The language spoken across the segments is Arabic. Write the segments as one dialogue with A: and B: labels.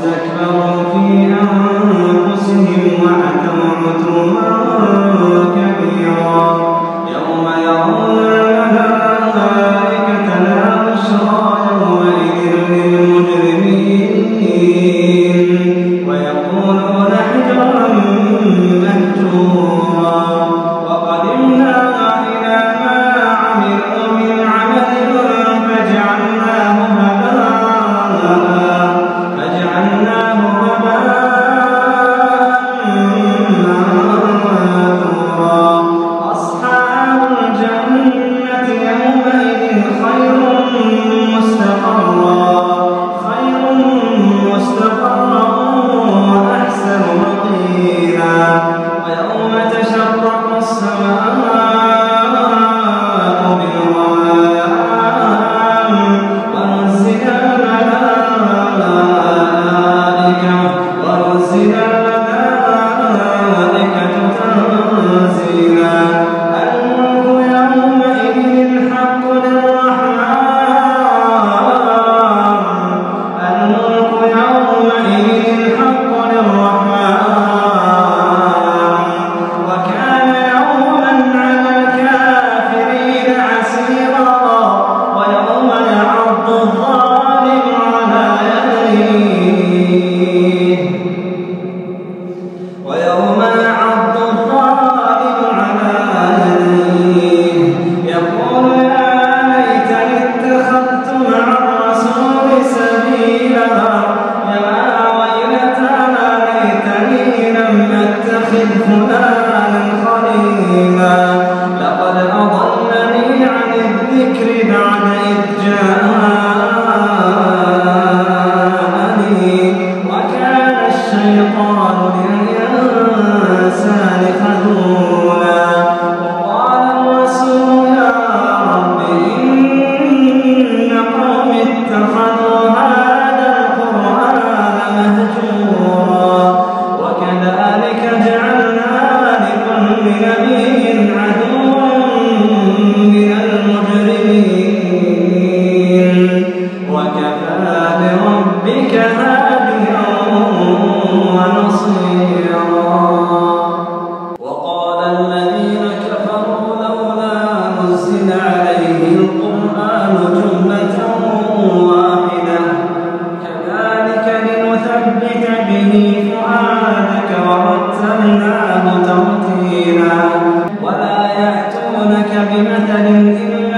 A: واستكبروا في أنفسهم وعتوا عتوا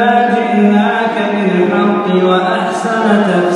A: إنا جئناك بالحق وأحسن تفسير